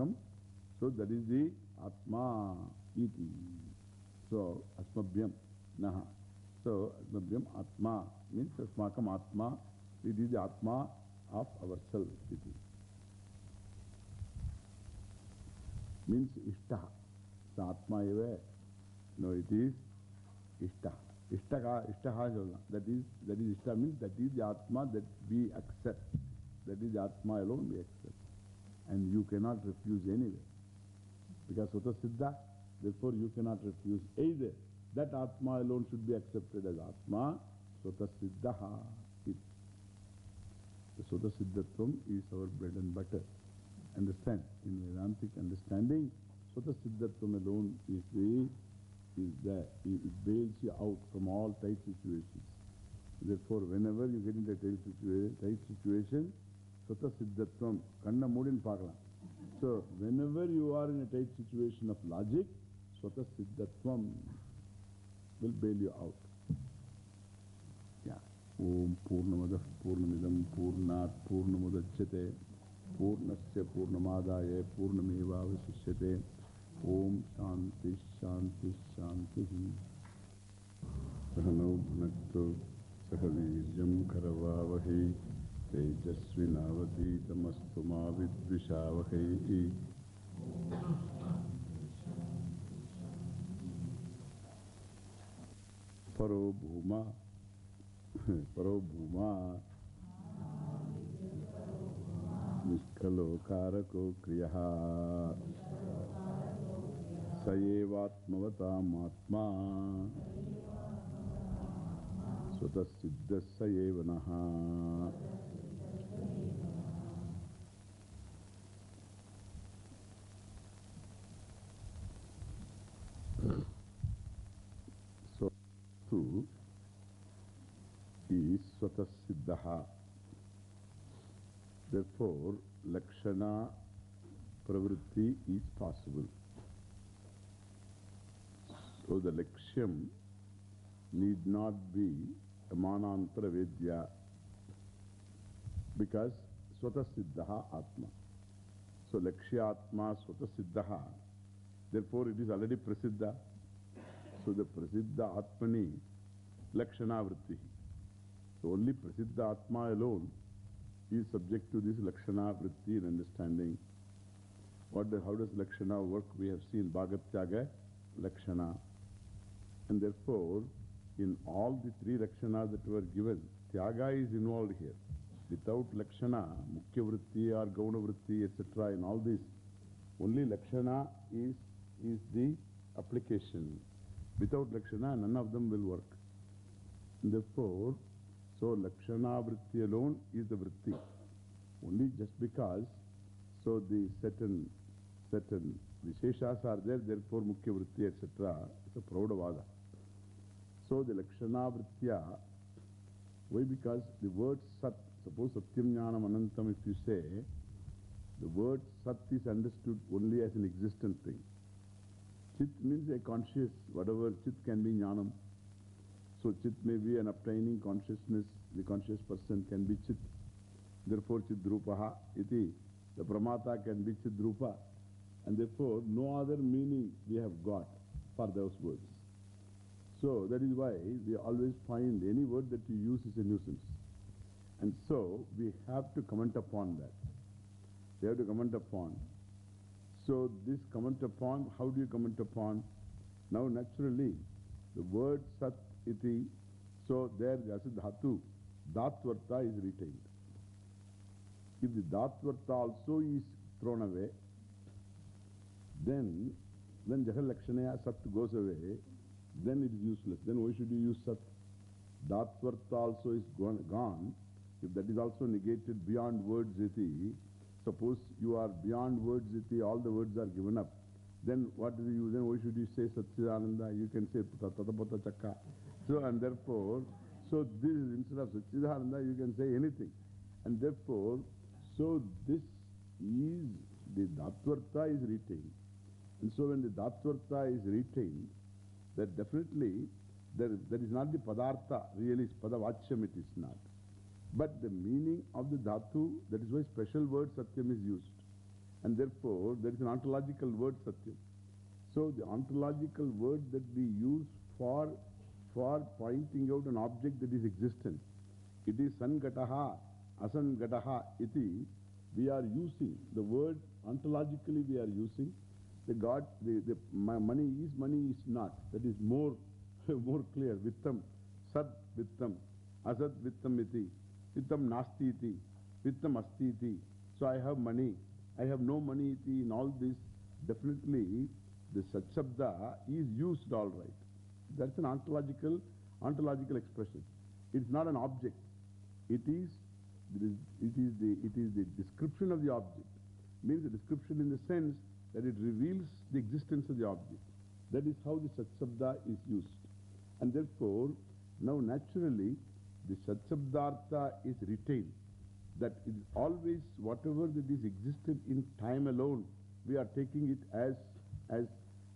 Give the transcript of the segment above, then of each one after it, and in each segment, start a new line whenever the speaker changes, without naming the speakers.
Asmakam. So that is the Atma iti. So Asmabhyam Naha. So Asmabhyam Atma means Asmakam Atma. It is the Atma of ourselves. Iti. Means Ishtaha. So Atma eva. No, it is Ishtaha. Ishtaka, Ishtaha That is, that is Ishtaha means that is the Atma that we accept. That is the Atma alone we accept. And you cannot refuse anyway. Because Sutta Siddha, therefore you cannot refuse either. That Atma alone should be accepted as Atma. Sutta Siddhaha. The Sutta Siddhatvam is our bread and butter. Understand? In Vedantic understanding, Sutta Siddhatvam alone is the is that it bails you out from all tight situations. Therefore, whenever you get into a tight situation, Siddhatvam will bail you out. Yeah. Om Purnamadah Purnamidam Purnat Purnamudachyate Purnasya Purnamadaye Purnameva Vasishyate Om Shanti Shanti Shanti Sahano Bhunakto Sahavirjam Karavavahi तेजस्विनावतीतमस्तु मा विद्विषावहैः। परो भूमा परो भूमा कारको क्रियः। स एवात्मवतामात्मा स्वतः सिद्धः स एव नः। Is Swatasiddhaha. Therefore, Lakshana Pravritti is possible. So the Lakshyam need not be a Manantara Vedya because Swata Siddhaha Atma. So Lakshya Atma Swata Siddhaha. Therefore it is already Prasiddha. So the Prasiddha Atmani Lakshana Vritti. Only Prasiddha Atma alone is subject to this Lakshana Vritti and understanding. What the, how does Lakshana work? We have seen Bhagatyaga Lakshana. And therefore, in all the three Lakshanas that were given, Tyaga is involved here. Without Lakshana, Mukhya Vritti or Gauna Vritti, etc., in all this, only Lakshana is, is the application. Without Lakshana, none of them will work. Therefore, so Lakshana Vritti alone is the Vritti. Only just because, so the certain, certain Visheshas are there, therefore Mukhya Vritti, etc., it's a Praudavada. So the Lakshana Vritya, why? Because the word Sat, suppose Satyam Jnanam Anantam, if you say, the word Sat is understood only as an existent thing. Chit means a conscious, whatever Chit can be Jnanam. So Chit may be an obtaining consciousness, the conscious person can be Chit. Therefore Chidrupaha iti, the Pramata can be Chidrupa. And therefore no other meaning we have got for those words. So that is why we always find any word that you use is a nuisance. And so we have to comment upon that. We have to comment upon. So this comment upon, how do you comment upon? Now naturally, the word sat iti, so there as a dhatu, datvarta is retained. If the datvarta also is thrown away, then, then jahal lakshanaya sat goes away, then it is useless. Then why should you use Sat? Datvartha also is gone, gone. If that is also negated beyond words iti, suppose you are beyond words iti, all the words are given up. Then what do you, then why should you say Satchidananda? You can say Tatapata Chakka. So, and therefore, so this is instead of Satchidananda, you can say anything. And therefore, so this is, the Datvartha is retained. And so when the Datvartha is retained, that definitely there, there is not the Padartha, really Padavachyam it is not. But the meaning of the Dhatu, that is why special word Satyam is used. And therefore, there is an ontological word Satyam. So, the ontological word that we use for, pointing out an object that is existent, it is Sangataha, Asangataha iti. We are using the word ontologically, we are using the God, the, the money is, money is not. That is more, more clear. Vittam, Sad Vittam, Asad Vittam iti, Vittam Nasti iti, Vittam Asti iti. So I have money, I have no money iti. In all this, definitely the Satshabda is used all right. That's an ontological, ontological expression. It's not an object. It is, it is, it is, the, it is the description of the object. Means the description in the sense that it reveals the existence of the object. That is how the Satshabda is used. And therefore, now naturally, the Satshabdartha is retained. That is always whatever that is existed in time alone, we are taking it as, as,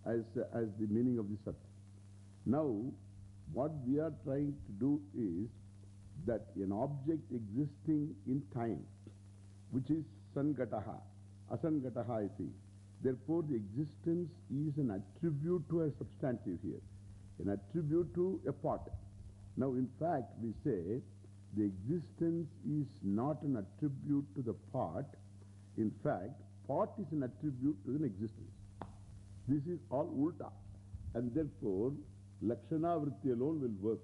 as, as the meaning of the Sat. Now, what we are trying to do is that an object existing in time, which is Sangataha, Asangataha iti. Therefore, the existence is an attribute to a substantive here, an attribute to a part. Now, in fact, we say the existence is not an attribute to the part. In fact, part is an attribute to an existence. This is all ulta. And therefore, Lakshana Vritti alone will work.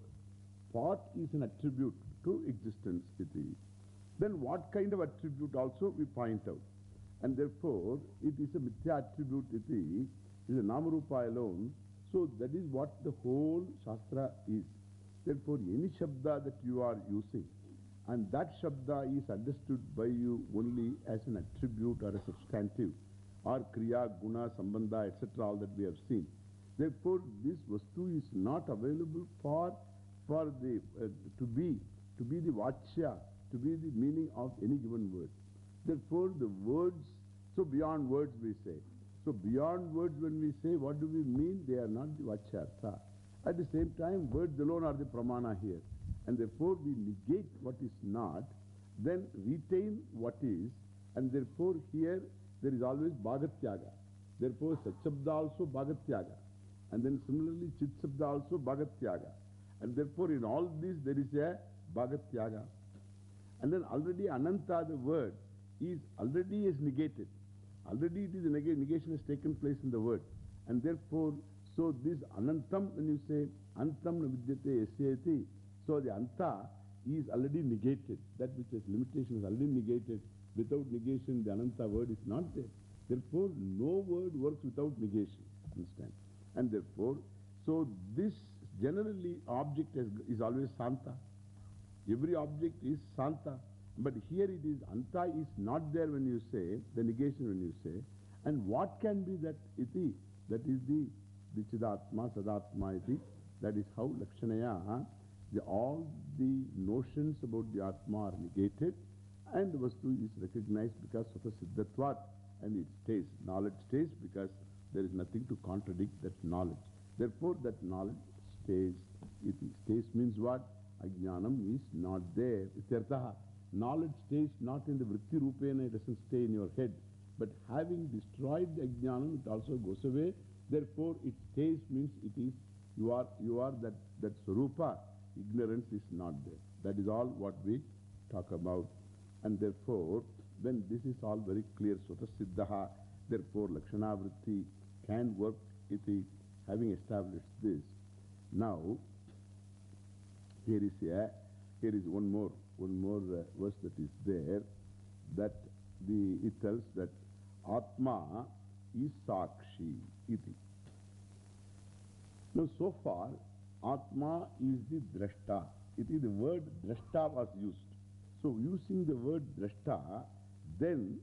Pot is an attribute to existence. Iti. Then what kind of attribute also we point out. And therefore, it is a mithya attribute. Iti is a namarupa alone. So that is what the whole Shastra is. Therefore, any Shabda that you are using, and that Shabda is understood by you only as an attribute or a substantive, or Kriya, Guna, Sambandha, etc., all that we have seen. Therefore, this Vastu is not available for, for the, uh, to be, to be the Vachya, to be the meaning of any given word. Therefore, the words, so beyond words we say. So beyond words when we say, what do we mean? They are not the Vachyartha. At the same time, words alone are the pramana here. And therefore, we negate what is not, then retain what is, and therefore here there is always Bhagatyaga. Therefore, Satshabda also Bhagatyaga. And then similarly, Chitsabda also Bhagatyaga. And therefore, in all this there is a Bhagatyaga. And then already Ananta, the word, is already is negated. Already it is a neg negation has taken place in the word. And therefore, so this Anantam, when you say Antam Navidyate Yasyati, so the Anta is already negated. That which has limitation is already negated. Without negation, the Ananta word is not there. Therefore, no word works without negation. Understand? And therefore, so this generally object is, is always Santa. Every object is Santa. But here it is, Anta is not there when you say, the negation when you say. And what can be that iti? That is the, the Chidatma, Sadatma iti. That is how Lakshanaya, the, all the notions about the Atma are negated and Vastu is recognized because of the Siddhatvat and it stays. Knowledge stays because there is nothing to contradict that knowledge. Therefore, that knowledge stays. Iti. Stays means what? Ajnanam is not there. Ityartaha. Knowledge stays not in the vritti rupena, it doesn't stay in your head. But having destroyed the ajnanam, it also goes away. Therefore, it stays means it is, you are, you are that, that sarupa. Ignorance is not there. That is all what we talk about. And therefore, when this is all very clear, Sota Siddhaha, therefore Lakshana Vritti can work iti, having established this. Now, here is a, here is one more, one more uh, verse that is there, that the, it tells that Atma is Sakshi iti. Now, so far, Atma is the Drashta. It is the word Drashta was used. So, using the word Drashta, then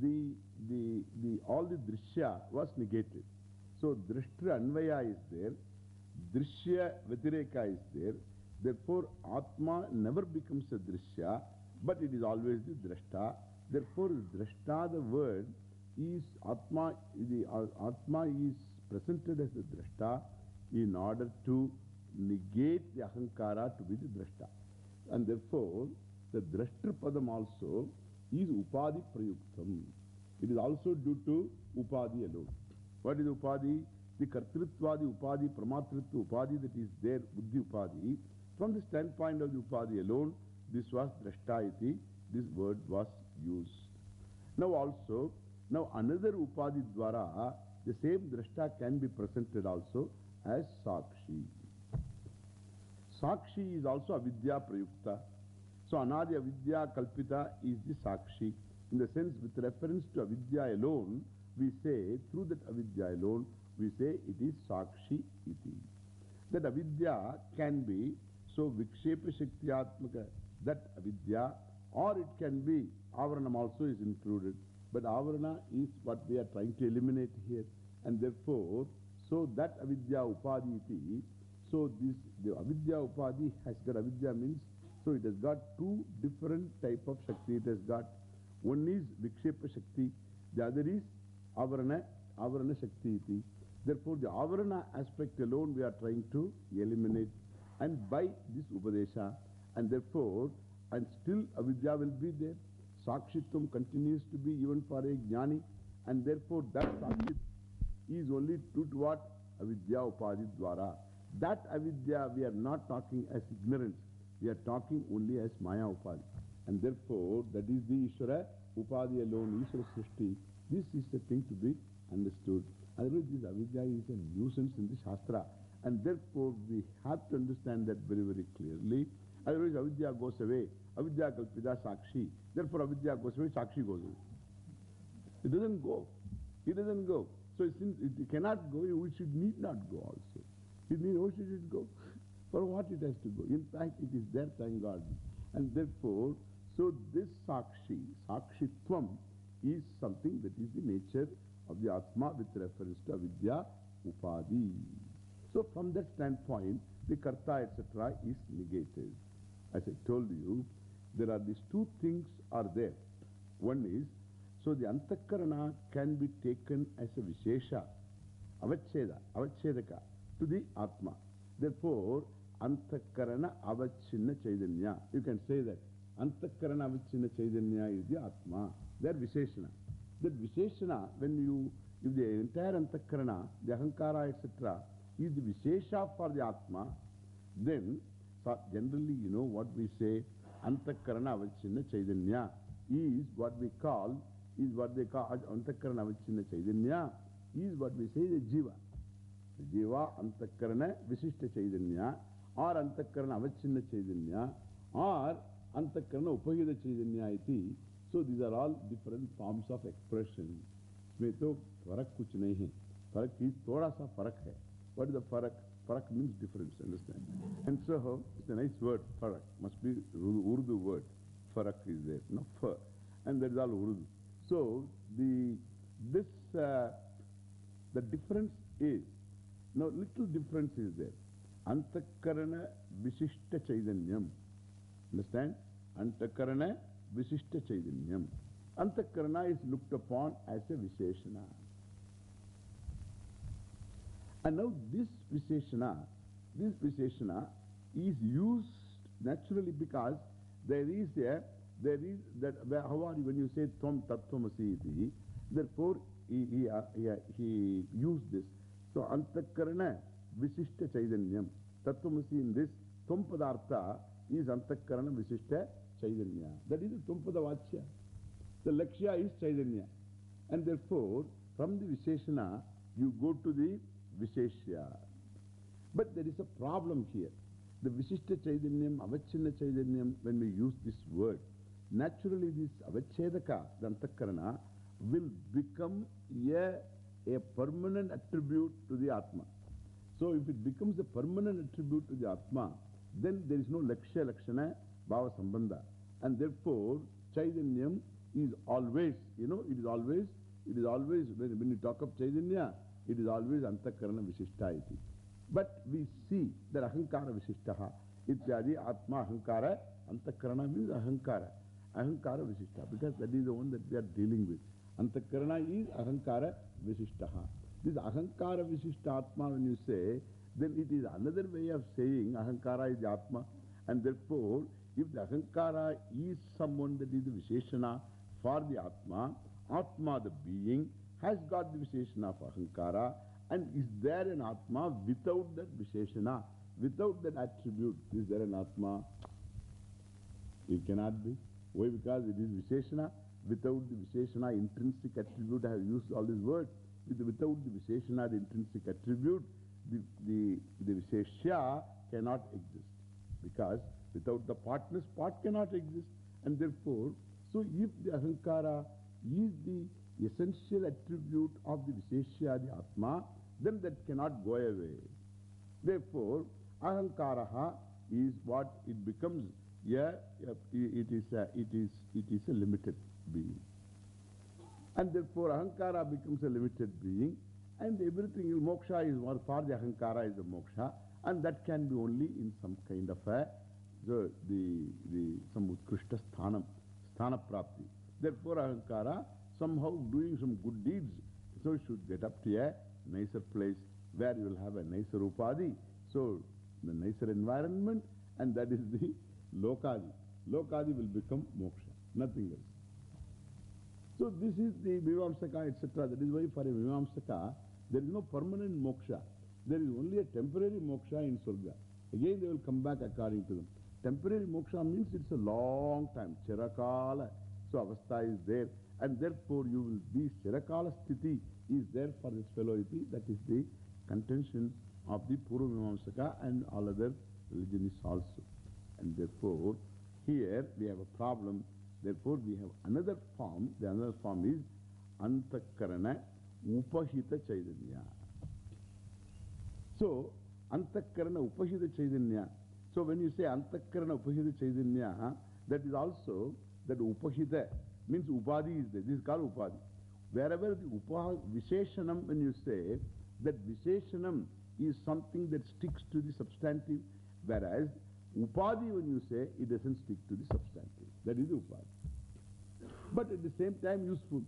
the, the, the, all the Drishya was negated. So, Drishtra Anvaya is there, Drishya Vatireka is there. Therefore, Atma never becomes a Drishya, but it is always the Drashta. Therefore, Drashta, the word, is Atma, the uh, Atma is presented as the Drashta in order to negate the Ahankara to be the Drashta. And therefore, the Drashtra Padam also is Upadi Prayuktam. It is also due to Upadhi alone. What is Upadhi? The Kartritvadi Upadhi, Pramatritva that is there, Buddhi Upadhi. From the standpoint of the alone, this was Drashta iti, this word was used. Now also, now another Upadhi Dwara, the same Drashta can be presented also as Sakshi. Sakshi is also Avidya Prayukta. So Anadi Avidya Kalpita is the Sakshi. In the sense, with reference to Avidya alone, we say, through that Avidya alone, we say it is Sakshi iti. That Avidya can be, so Vikshepa Shaktiatmaka, that Avidya, or it can be, Avaranam also is included. But Avarana is what we are trying to eliminate here. And therefore, so that Avidya Upadhi iti, so this, the Avidya Upadhi has got, Avidya means, so it has got two different type of Shakti. It has got, one is Vikshepa Shakti, the other is Avarana, Avarana Shakti. Therefore, the Avarana aspect alone we are trying to eliminate. And by this Upadesha, and therefore, and still Avidya will be there. Sakshitvam continues to be even for a Jnani, and therefore that Sakshit is only true to what? Avidya Upadhi Dwara. That Avidya we are not talking as ignorance, we are talking only as Maya Upadhi. And therefore, that is the Ishvara Upadhi alone, Ishvara Srishti. This is the thing to be understood. Otherwise, this Avidya is a nuisance in the Shastra. And therefore, we have to understand that very, very clearly. Otherwise, Avidya goes away. Avidya Kalpita Sakshi. Therefore, Avidya goes away, Sakshi goes away. It doesn't go. It doesn't go. So, since it cannot go, we should need not go also. It need, why should it go? For what it has to go? In fact, it is there, thank God. And therefore, so this Sakshi, Sakshitvam, is something that is the nature of the Atma with reference to Avidya Upadhi. So from that standpoint, the Karta etc. is negated. As I told you, there are these two things are there. One is, so the Antakarana can be taken as a Vishesha, Avacheda, Avachedaka, to the Atma. Therefore, Antakarana Avachinna Chaitanya. You can say that. Antakarana Avachinna Chaitanya is the Atma. Are Visheshana. That Visheshana, when you, if the entire Antakarana, the Ahankara, etc., is the Vishesha for the Atma, then generally, you know what we say, Antakarana Avachinna Chaitanya is what we call, is what they call Antakarana Avachinna Chaitanya, is what we say the Jiva. Jiva Antakarana Vishishta Chaitanya or Antakarana Avachinna Chaitanya or Antakarana Upayuda Chaitanya iti. So these are all different forms of expression. इसमें तो फ़र्क कुछ नहीं है फ़र्क ही थोड़ा सा फ़र्क है वट इज़ द फ़र्क फ़र्क means difference understand and so it's nice word फ़र्क मस्ट बी उर्दू वर्ड फ़र्क is there no for and that is all Urdu so the this the difference is difference is, no, little difference is there. Antakarana Vishishta Chaitanyam. Understand? Antakarana Vishishta Chaitanyam. Antakarana is looked upon as a Visheshana. And now this Visheshana, this Visheshana is used naturally because there is a, there is that, how are you when you say Tvam Tattvamasi therefore he, he, he, he used this. So Antakarana Vishishta Chaitanyam. Tattvamasi in this Tvam is Antakarana Vishishta Chaitanya. That is the Tvam Padavachya. The Lakshya is Chaitanya. And therefore, from the Visheshana, you go to the Visheshya. But there is a problem here. The Vishishta Chaitanyam, Avachinna Chaitanyam, when we use this word, naturally this Avachedaka, the will become a, a permanent attribute to the Atma. So if it becomes a permanent attribute to the Atma, then there is no Lakshya Lakshana Bhava Sambandha. And therefore, Chaitanyam is always, you know, it is always, it is always, when, when you talk of Chaitanya, it is always Antakarana Vishishta. But we see that Ahankara Vishishtaha, Ityadi Atma Ahankara, Antakarana means Ahankara. Ahankara Vishishta, because that is the one that we are dealing with. Antakarana is Ahankara Vishishtaha. This Ahankara Vishishta Atma, when you say, then it is another way of saying Ahankara is Atma. And therefore, if the Ahankara is someone that is the Visheshana for the Atma, Atma, the being, has got the Visheshana of Ahankara. And is there an Atma without that Visheshana, without that attribute? Is there an Atma? It cannot be. Why? Because it is Visheshana. Without the Visheshana, intrinsic attribute, I have used all these words. With, without the Visheshana, the intrinsic attribute, the, the, the Visheshya cannot exist. Because without the partners, part cannot exist. And therefore, so if the Ahankara is the essential attribute of the Visheshya, the Atma, then that cannot go away. Therefore, Ahankaraha is what it becomes. Yeah, it is a, it is, it is a limited being. And therefore, Ahankara becomes a limited being. And everything, moksha is what for the Ahankara is the moksha. And that can be only in some kind of a, the, the, the, some Utkrishta sthanam, sthana prapti. Therefore, Ahankara somehow doing some good deeds. So it should get up to a nicer place where you will have a nicer upadi. So the nicer environment and that is the lokadi. Lokadi will become moksha, nothing else. So this is the Mimamsaka, etc. That is why for a Mimamsaka, there is no permanent moksha. There is only a temporary moksha in Surga. Again, they will come back according to them. Temporary moksha means it's a long time. Chirakala. So avastha is there. And therefore, you will be Chirakala sthiti is there for this fellow. That is the contention of the Purva Mimamsaka and all other religionists also. And therefore, here we have a problem. Therefore, we have another form. The another form is Antakarana Upahita Chaitanya. So, Antakarana Upahita Chaitanya. So, when you say Antakarana Upahita Chaitanya, that is also that Upahita means Upadhi is there. This is called Upadhi. Wherever the Upa Visheshanam, when you say that Visheshanam is something that sticks to the substantive, whereas Upadhi, when you say, it doesn't stick to the substantive. That is the Upadhi. But at the same time, useful.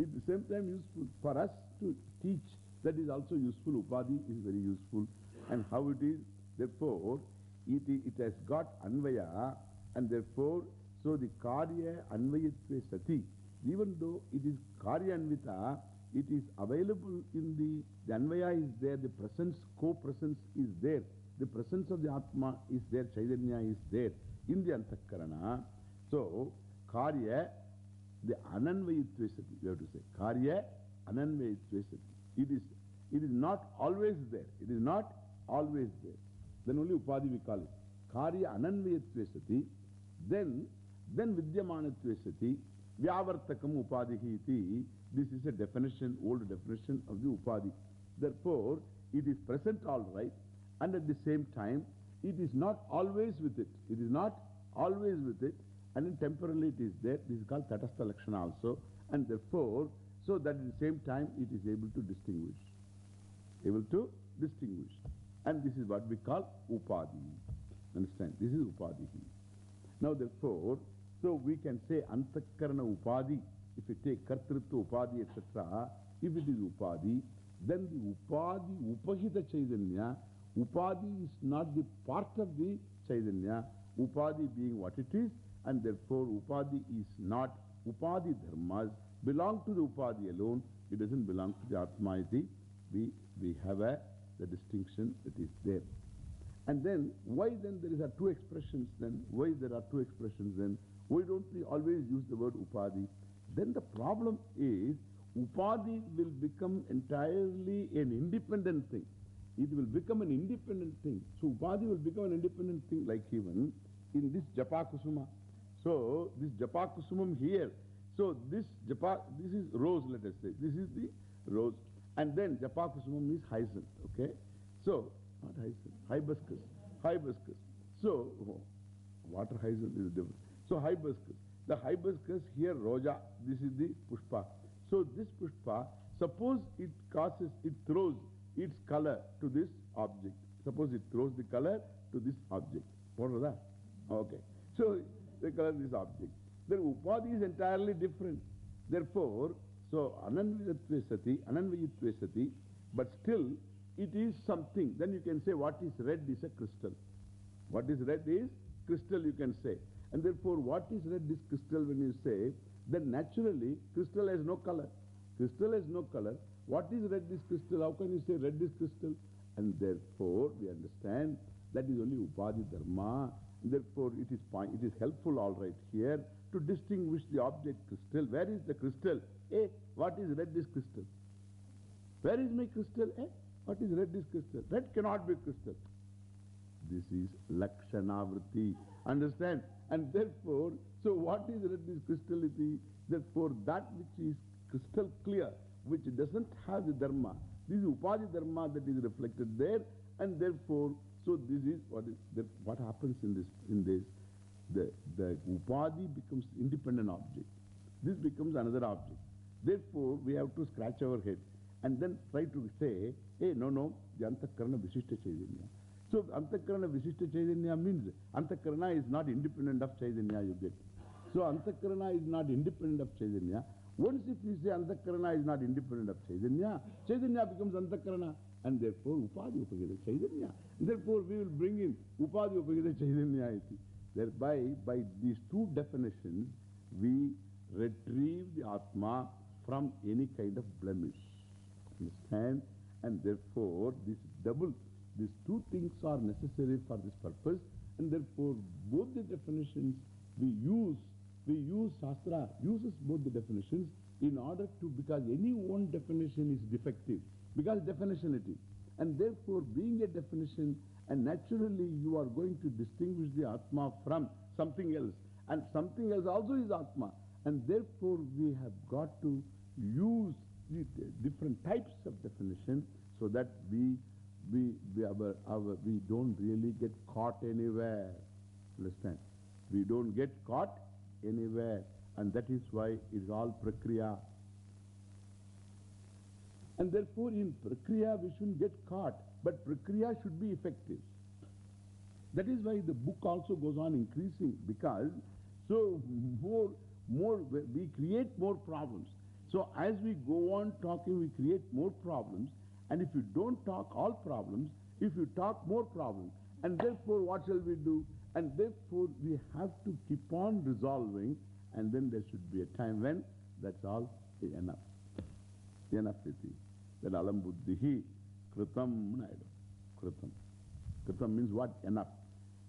At the same time, useful for us to teach. That is also useful. Upadhi is very useful. And how it is, therefore, it, it has got Anvaya, and therefore, so the Karya Anvayatve Sati, even though it is Karya Anvita, it is available in the, the Anvaya is there, the presence, co-presence is there. The presence of the Atma is there, Chaitanya is there in the Antakarana. So, Karya, the Ananvayitve Sati, we have to say. Karya Ananvayitve Sati. It is, it is not always there. It is not always there. Then only Upadhi we call it. Karya Ananvayitve Sati. Then, then Vidyamanatve Sati. Vyavartakam Upadhihi iti. This is a definition, old definition of the Upadhi. Therefore, it is present all right. And at the same time, it is not always with it. It is not always with it. And then temporarily it is there. This is called Tatastha Lakshana also. And therefore, so that at the same time it is able to distinguish. Able to distinguish. And this is what we call Upadhi. Understand? This is Upadhi. Now therefore, so we can say Antakarana Upadhi. If you take Kartritva Upadhi, etc., if it is Upadhi, then the Upadhi, Upahita Chaitanya, Upadhi is not the part of the Chaitanya, Upadhi being what it is, and therefore Upadhi is not, Upadhi dharmas belong to the Upadhi alone, it doesn't belong to the Atma iti. We, we have a, the distinction that is there. And then, why then there is a two expressions then? Why there are two expressions then? Why don't we always use the word Upadhi? Then the problem is, Upadhi will become entirely an independent thing. It will become an independent thing. So Upadhi will become an independent thing like even in this Japa Kusuma. So this Japa Kusumam here. So this Japa, this is rose let us say. This is the rose. And then Japa Kusumam is hyacinth. Okay. So, not hyacinth, hibiscus. Hibiscus. So, oh, water hyacinth is different. So hibiscus. The hibiscus here Roja. This is the Pushpa. So this Pushpa, suppose it causes, it throws its color to this object. Suppose it throws the color to this object. What was that? Okay. So, the color this object. Then Upadhi is entirely different. Therefore, so Ananvayatve Sati, but still it is something. Then you can say what is red is a crystal. What is red is crystal, you can say. And therefore, what is red is crystal when you say, then naturally, crystal has no color. Crystal has no color. What is red is crystal? How can you say red is crystal? And therefore, we understand that is only Upadhi Dharma. Therefore, it is, it is helpful all right here to distinguish the object crystal. Where is the crystal? Eh, what is red is crystal? Where is my crystal? Eh, what is red is crystal? Red cannot be crystal. This is Lakshanavritti. Understand? And therefore, so what is red is crystality? Therefore, that which is crystal clear, which doesn't have the dharma, this is Upadhi dharma that is reflected there, and therefore, so this is what is that what happens in this in this. The, the Upadhi becomes independent object. This becomes another object. Therefore, we have to scratch our head and then try to say, hey, no, no, the Antakarana Visishta Chaitanya. So, Antakarana Visishta Chaitanya means Antakarana is not independent of Chaitanya, you get. So, Antakarana is not independent of Chaitanya. Once if you say Antakarana is not independent of Chaitanya, Chaitanya becomes Antakarana. And therefore, Upadhi Upahita Chaitanya. Therefore, we will bring in Upadhi Upahita Chaitanya. Thereby, by these two definitions, we retrieve the Atma from any kind of blemish. Understand? And therefore, this double, these two things are necessary for this purpose. And therefore, both the definitions we use, we use Shastra, uses both the definitions in order to, because any one definition is defective, because definition it is. And therefore, being a definition, and naturally you are going to distinguish the Atma from something else. And something else also is Atma. And therefore, we have got to use different types of definition so that we, we, we, our, our, we don't really get caught anywhere. Understand? We don't get caught anywhere. And that is why it is all prakriya. And therefore, in prakriya, we shouldn't get caught. But prakriya should be effective. That is why the book also goes on increasing because so more, more, we create more problems. So as we go on talking, we create more problems. And if you don't talk all problems, if you talk more problems, and therefore what shall we do? And therefore we have to keep on resolving, and then there should be a time when that's all enough. Enough iti. That alam buddhihi kritam kritam. Kritam means what? Enough.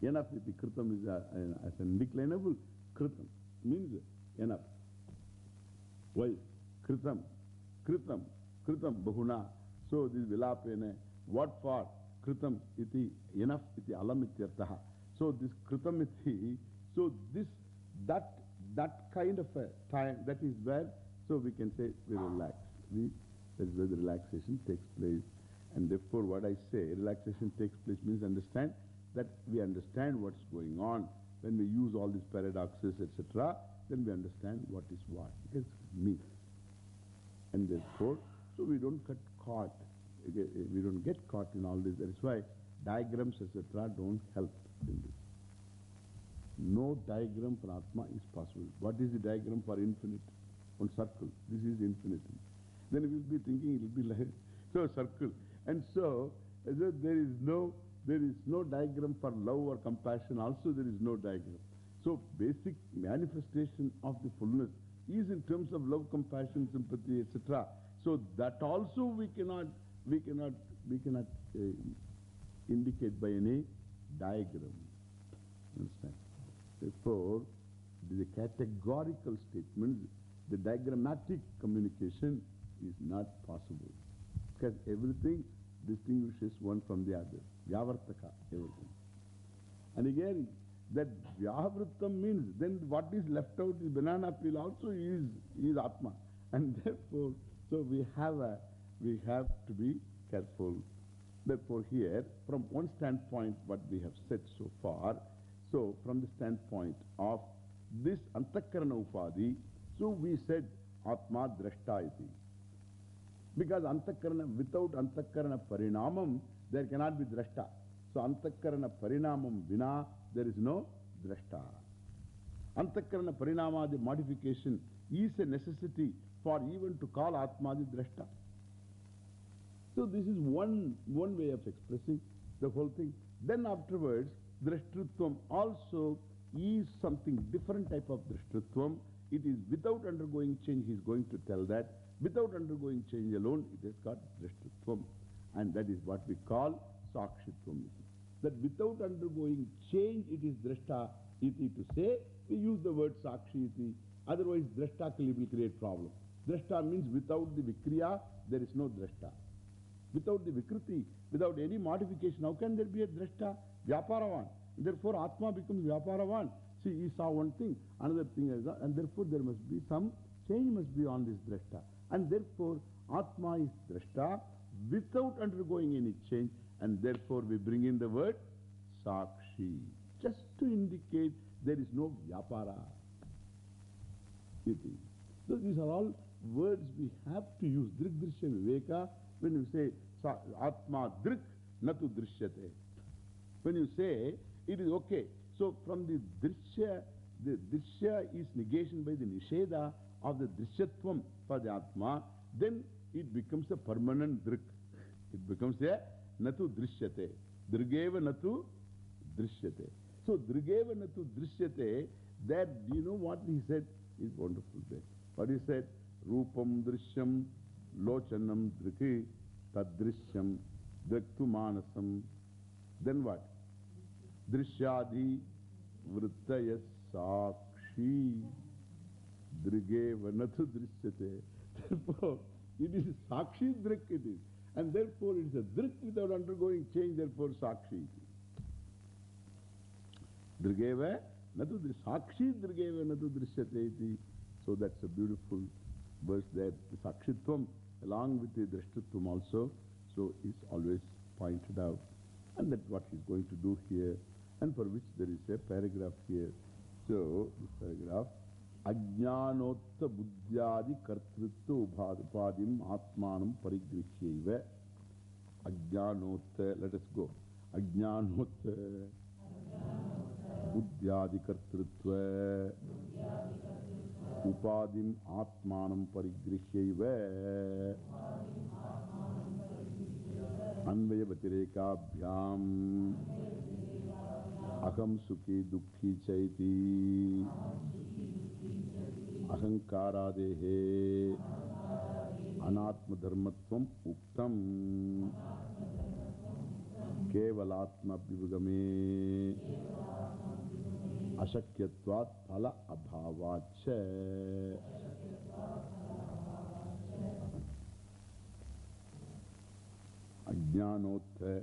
Enough iti. Kritam is a, a, as a declinable. Kritam means enough. Why? Kritam, Kritam, Kritam, Bahuna. So this Vilapene, what for? Kritam iti, enough iti, alam ityartaha. So this Kritam iti, so this, that, that kind of a time, that is where, so we can say we relax. We, that's where the relaxation takes place. And therefore what I say, relaxation takes place means understand that we understand what's going on. When we use all these paradoxes, etc., then we understand what is what. It's me. And therefore, so we don't get caught. We don't get caught in all this. That is why diagrams, etc., don't help. No diagram for Atma is possible. What is the diagram for infinite? One circle. This is infinity. Then we will be thinking it will be like, so circle. And so, there is no, there is no diagram for love or compassion. Also there is no diagram. So basic manifestation of the fullness is in terms of love, compassion, sympathy, etc. So that also we cannot, we cannot, we cannot uh, indicate by any diagram. Understand? Therefore, a categorical statement. The diagrammatic communication is not possible. Because everything distinguishes one from the other. Vyavartaka, everything. And again, that Vyavrittam means then what is left out is banana peel also is, is Atma. And therefore, so we have, a, we have to be careful. Therefore here, from one standpoint what we have said so far, so from the standpoint of this Antakarana Upadhi, so we said Atma Drashta iti. Because Antakarana, without Antakarana Parinamam, there cannot be Drashta. So Antakarana Parinamam Vina, there is no drashta. Antakarana parinamadi modification is a necessity for even to call Atmadi drashta. So this is one, one way of expressing the whole thing. Then afterwards, drashtritvam also is something different type of Drishtritvam. It is without undergoing change, he is going to tell that. Without undergoing change alone, it has got Drishtritvam. And that is what we call Sakshitvam. That without undergoing change, it is Drashta iti to say. We use the word Sakshi iti. Otherwise, Drashta will create problem. Drashta means without the Vikriya, there is no Drashta. Without the Vikriti, without any modification, how can there be a Drashta? Vyaparavan. Therefore, Atma becomes Vyaparavan. See, he saw one thing, another thing and therefore there must be some change must be on this Drashta. And therefore, Atma is Drashta without undergoing any change. And therefore, we bring in the word Sakshi. Just to indicate there is no Vyapara. So these are all words we have to use. Drik Drishya Viveka. When you say Atma Drik, Natu Drishyate. When you say it is okay. So from the Drishya, the Drishya is negation by the Nisheda of the Drishyatvam for the Atma, then it becomes a permanent Drik. It becomes a Natu Drishyate. Drigeva Natu Drishyate. So Drigeva Natu Drishyate, that, you know what he said? Is wonderful there. What he said? Rupam Drishyam Lochanam Driki Tadrishyam Draktu Manasam. Then what? Drishyadi Vrittaya Sakshi Drige Vanatu Drishyate. Therefore, it is Sakshi Drik it is. And therefore, it is a Drik without undergoing change, therefore Sakshi. Drigeva Natu Sakshi Drigeva Natu Drishyate iti. So that's a beautiful verse there. Sakshitvam along with the Drishtitvam also. So is always pointed out. And that's what he's going to do here. And for which there is a paragraph here. So, this paragraph. Ajnanotta buddhyadi kartritva upadim atmanam parigrihyiva. Ajnanotta, let us go. Ajnanotta buddhyadi kartritva Vatirekabhyam Aham Sukhi Dukhi Chaiti Ahankaradehe Anatma Dharmatvam Uktam Kevalatma Vivagame Ashakyatvat Phala Abhavacha Ajnanotha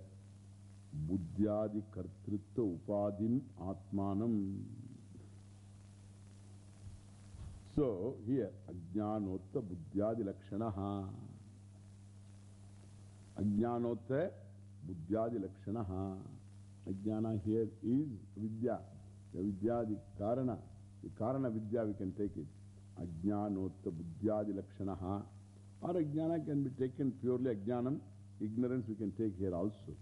Buddhyadi Kartritva Upadim Atmanam. So, here, Ajnanotha Buddhyadi Lakshanaha. Ajnanotha Buddhyadi Lakshanaha. Ajnana here is Vidya. The Vidya, the Karana. The Karana Vidya, we can take it. Ajnanotha Buddhyadi Lakshanaha. Or Ajnana can be taken purely Ajnanam. Ignorance we can take here also.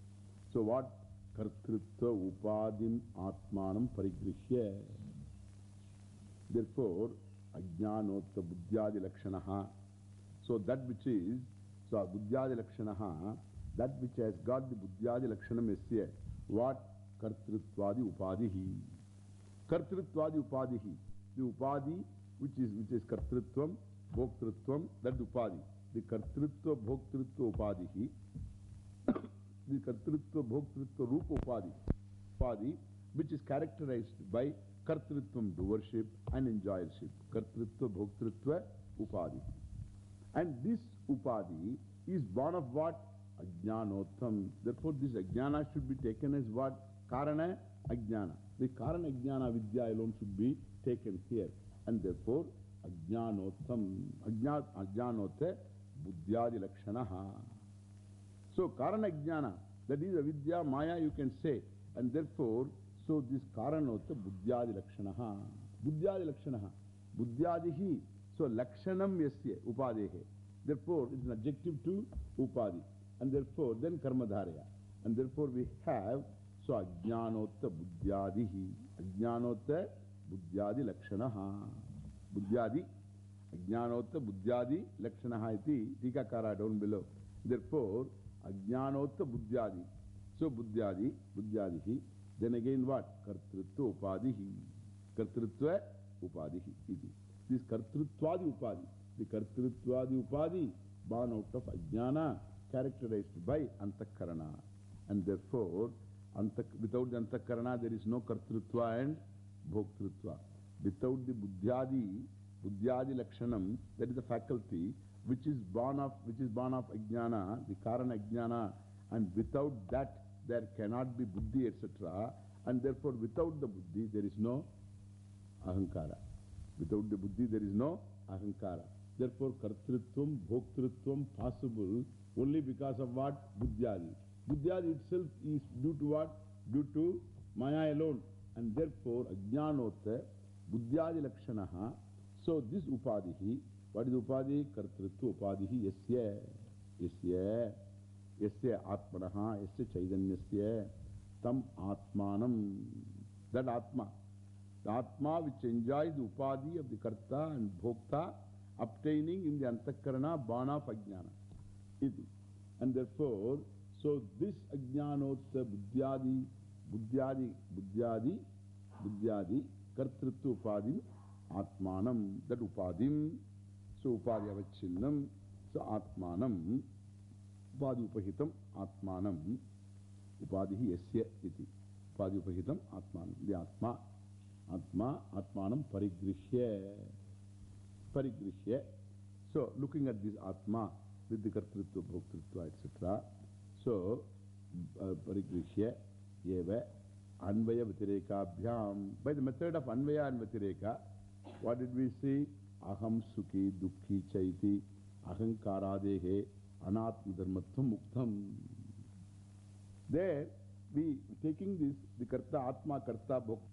So what? Kartritva upadim atmanam parigrihya. Therefore, ajnanotta buddhyadi lakshanaha. So that which is, so buddhyadi lakshanaha, that which has got the buddhyadi lakshanam esya. What? Kartritvadi upadihi. Kartritvadi upadihi. The upadi which is, which is kartritvam, bhoktritvam, that upadi. The kartritva, bhoktritva upadihi. the kartritva, bhoktritva, rupa upadi. Upadi, which is characterized by kartritvam, doership and enjoyership. Kartritva, bhoktritva, upadi. And this upadi is born of what? Ajnanotam. Therefore, this ajnana should be taken as what? Karana ajnana. The karana ajnana vidya alone should be taken here. And therefore, ajnanotam. Ajnanote buddhyadi lakshanaha. So, Karana Jnana, that is Avidya, Maya, you can say. And therefore, so this Karanota Buddhyadi Lakshanaha. Buddhyadi Lakshanaha. Buddhyadihi. So, Lakshanam Yasya Upadehe. Therefore, it is an adjective to Upadi. And therefore, then Karmadharya. And therefore, we have, so Ajnanota Buddhyadihi. Ajnanota Buddhyadi Lakshanaha. Buddhyadi. Ajnanota Buddhyadi Lakshanaha iti. Tikakara down below. Therefore, Ajnanota Buddhyadi. So Buddhyadi, Buddhyadihi. Then again what? Kartritva Upadihi. Kartrutva Upadihi. Iti. This Kartrutvadi Upadi. The Kartrutvadi Upadi born out of Ajnana characterized by Antakarana. And therefore, antak, without the Antakarana, there is no Kartrutva and Bhoktrutva. Without the Buddhyadi, Buddhyadi Lakshanam, that is the faculty which is born of, which is born of Ajnana, the Karana Ajnana, and without that there cannot be Buddhi, etc. And therefore, without the Buddhi, there is no Ahankara. Without the Buddhi, there is no Ahankara. Therefore, Kartrutvam, Bhoktrutvam possible only because of what? Buddhyadi. Buddhyadi itself is due to what? Due to Maya alone. And therefore, Ajnanotha, Buddhyadi Lakshanaha. So, this Upadihi, what is Upadi? Kartrutva Upadihi, Yasya. Yasya. Yasya Atmanaha, Yasya Chaitanyasya. Tam Atmanam. That Atma. The Atma which enjoys the Upadi of the Karta and Bhokta obtaining in the Antakarana Bana of Ajnana. Iti. And therefore, so this Ajnanotsa Buddhyadi, Buddhyadi, Buddhyadi, Buddhyadi, Kartrutva Upadim, Atmanam, that Upadim, so Upadi Avachinnam, so Atmanam, Upadi Upahitam, Atmanam, Upadihi Yasya iti. Upadi Upahitam, Atmanam, the Atma, Atma, Atmanam Parigrishya. Parigrishya. So, looking at this Atma with the Kartrutva, Bhoktrutva, etc. So, uh, Parigrishya, Eva, Anvaya Vitireka By the method of Anvaya and vatireka, what did we see? Aham Sukhi Dukhi Chaiti Ahankaradehe Anatma Dharmatvam Muktam. There, we taking this, the Karta, Atma, Karta, Bhokta.